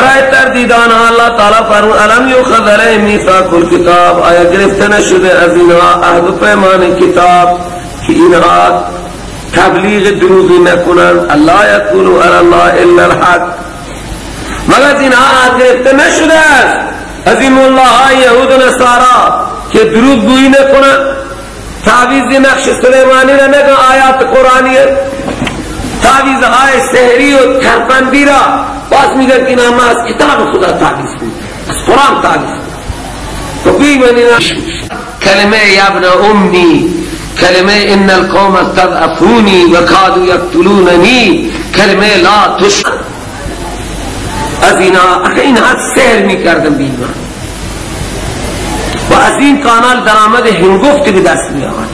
برای تردیدان اللہ تعالیٰ فرمو علم یو خذر میثاق الكتاب آیا گرفت نشده از اینها عهد و پیمان کتاب که اینها تبلیغ دروغی نکنند اللہ یقولو علی اللہ الا الحق. مگر از اینها عهد گرفت نشده است. از این الله یهود و نصارا که دروغ گویی نکنند تعویز نقش سلیمانی را نگه آیات قرآنی تعویز های سحری و ترپندی را. باز میگن که نام از کتاب خدا تعویز بود. از قرآن تعویز بود. تو بی منی کلمه یابن امی کلمه ان القوم استضعفونی و کادو یقتلوننی کلمه لا تش از اینا اینها سحر می‌کردن بی ایمان. و از این کانال درآمد هنگفت به دست می آمد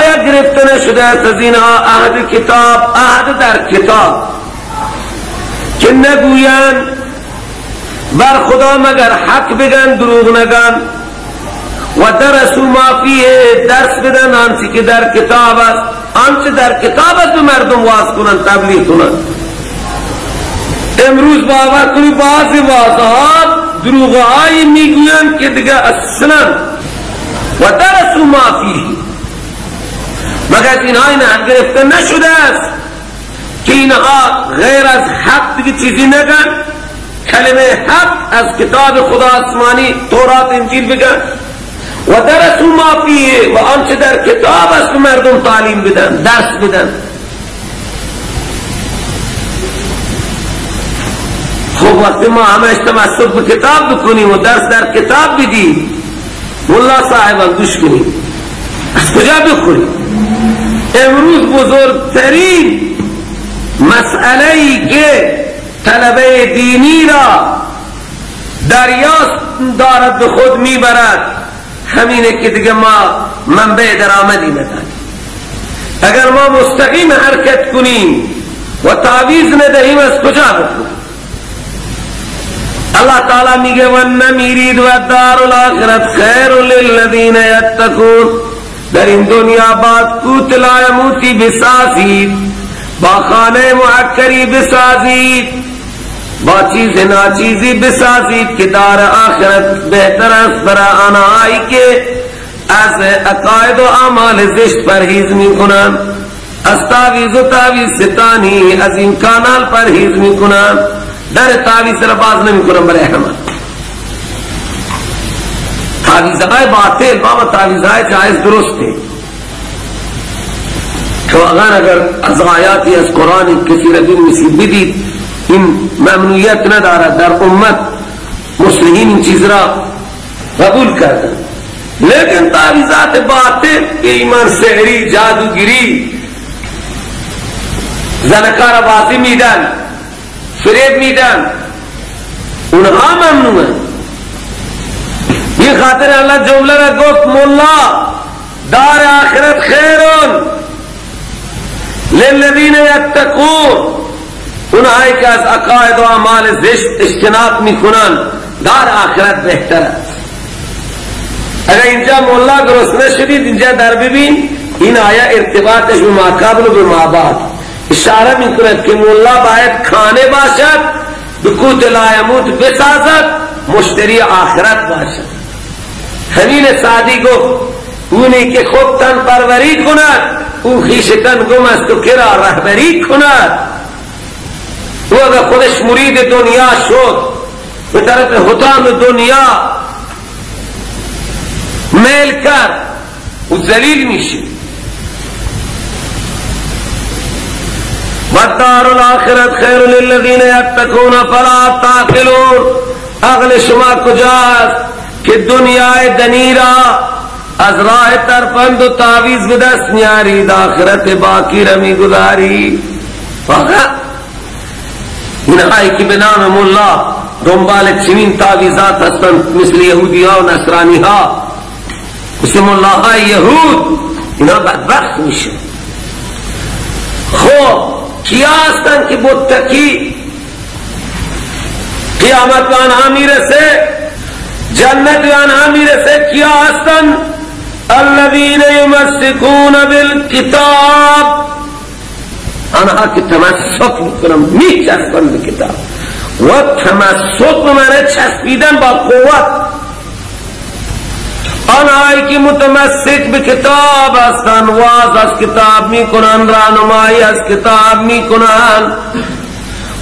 آیا گرفته نشده است از اینها عهد کتاب عهد در کتاب؟ که نگویند بر خدا مگر حق بگن دروغ نگن و درسو ما فیه درس بدن آنچه که در کتاب است. آنچه در کتاب است به مردم واز کنن تبلیغ کنن. امروز باور کنی بعض واضحات دروغ های می‌گویند که دیگه اصلا. و درسو ما فیه مگر اینها این حق گرفته نشده است که اینها غیر دیگه چیزی نگن کلمه حق از کتاب خدا آسمانی تورات انجیل بگن. و درسو ما فیه و آنچه در کتاب است مردم تعلیم بدن درس بدن. خب وقتی ما همش تمسک به کتاب بکنیم و درس در کتاب بدیم ملا صاحبان گوش کنیم. از کجا بخوریم امروز بزرگترین مسئله ای که طلبه دینی را دریاست دارد به خود میبرد. همینه که دیگه ما منبع درآمدی نداریم. اگر ما مستقیم حرکت کنیم و تعویز ندهیم، از کجا بکنیم؟ اللہ تعالیٰ میگه ون میرید و دار الاخرت خیر للذین یتقون. در این دنیا باد کوت لا یموتی بسازید، با خانه معکری بسازید. با چیز ناچیزی بسازید که دار آخرت بہتر است برا آنهایی که از عقاید و اعمال زشت پرهیز میکنند از تعویز و تعویز ستانی، از این کانال پرهیز میکنند در تعویز را باز نمی کنم برای همه تعویز های باطل، بابا تعویز های جائز درست درسته تو اگر اگر از آیاتی از قرآن کسی را بینویسی بدید این ممنوعیت ندارد در امت مسلمین این چیز را قبول کردن. لیکن تعویزات باطل، ایمان سحری، جادوگیری، زنکار بازی میدن، فریب میدن، اونها ممنوع ہیں یہ خاطر اللہ جملہ را گفت، مولا، دار آخرت خیرون. للذین یتقون. اونهایی که از عقاید و اعمال زشت اجتناب میکنن، دار آخرت بهتر اگر اینجا مولا گرسنه شدید اینجا در ببین، این آیا ارتباطش به ماقابل و به مابعد اشاره میکند که مولا باید کھانے باشد بکوت لایموت بسازد، مشتری آخرت باشد. همین سادی گفت، اونی که خود تن پروری کند، او خیشتن گم است و کرا رهبری کند. او اگر خودش مرید دنیا شد به طرف حتام دنیا میل کرد او ذلیل میشه والدار الاخرت خیر للذین یتقون فلا تعقلون۔ عقل شما کجاست که دنیای دنیرا از راه ترفند و تعویز به دست نیارید آخرت باقی رمی گذاری فقط اینهایی که به نام ملا دنبال چنین تعویزات هستند مثل یهودی ها و نصرانی ها مثل ملاهای یهود اینا بدبخت میشه خب کیا هستند که متقی قیامت به آنها میرسه جنت به آنها میرسه کیا هستند الذين يمسكون بالكتاب آنها که تمسک میکنم میچسبن به کتاب۔ و تمسک به چسبیدن با قوت۔ آنهایی که متمسک به کتاب هستن، واز از کتاب میکنن رانمایی از کتاب میکنن۔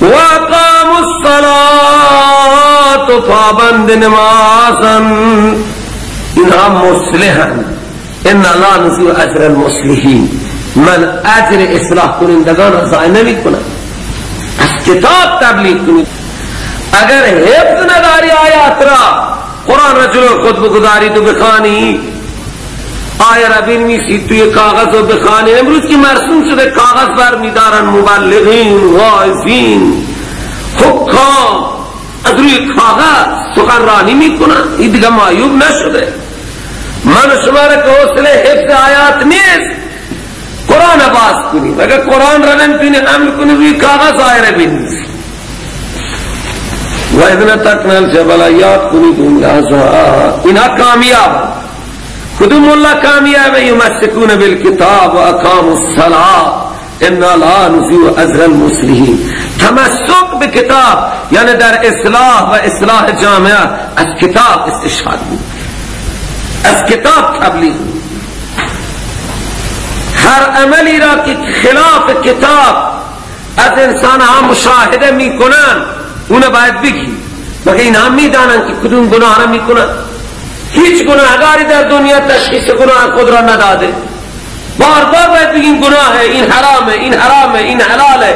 و اقام الصلاة و پابند نمازن۔ اینها مسلحن، ان لا نزیو اجر المسلحین۔ من اجر اصلاح کنندگان را ضایع نمی کنم از کتاب تبلیغ کنید. اگر حفظ نداری آیات را قرآن را جلو خود بگذاری تو بخانی آیا را بنویسی توی کاغذ و بخانی امروز کی مرسوم شده کاغذ بر میدارن مبلغین واعظین. حکام از روی کاغذ سخنرانی می‌کنن. این دیگه معیوب نشده. من شما را که حوصله حفظ آیات نیست. قرآن باز کنی. اگر قرآن را نمی‌تونی عمل کنی روی کاغذ آئے بنویسی و ادنا تک نل جبل یاد کنی دنیا انہا کامیاب. خدوم اللہ کامیاب؟ یمسکون بالکتاب و اقام الصلاة. انا لا نزیو ازر المسلحین تمسک بکتاب یعنی در اصلاح و اصلاح جامعہ از کتاب استشهاد بود. از کتاب تبلیغ بود. ہر عملی را که خلاف کتاب از انسان ها مشاهده می کنن اون باید بگی. مگه این هم می دانن که کدوم گناه را می کنن هیچ گناهگاری در دنیا تشخیص گناه خود را نداده. بار بار باید بگیم گناه این حرام ہے این حرام ہے این حلال ہے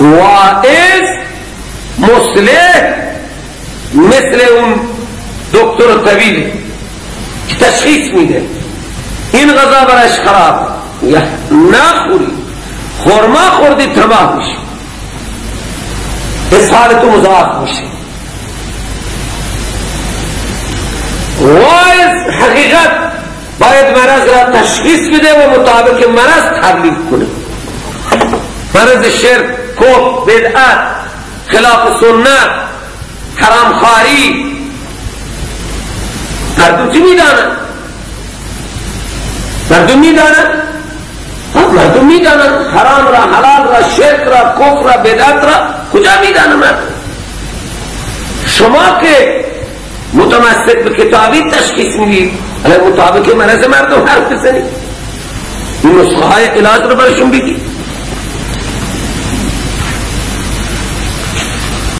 واعظ مسلح مثل اون دکتر طبیب تشخیص میده. این غذا برش خراب. یا نخوری خورما خوردی تباه میشه اسحال تو مضاعف میشه وایز حقیقت باید مرض را تشخیص بده و مطابق مرض تبلیغ کنه. مرض شرک کف بدعت خلاف سنت حرام خاری مردم چی میدانن مردم میدانن مردم میدانن حرام را، حلال را، شرک را، کفر را، بدعت را، کجا میدانن مردم شما که متمسک به کتابی تشخیص میدید مطابق مرض مردم حرف بزنید این نسخه های علاج رو برشون بگید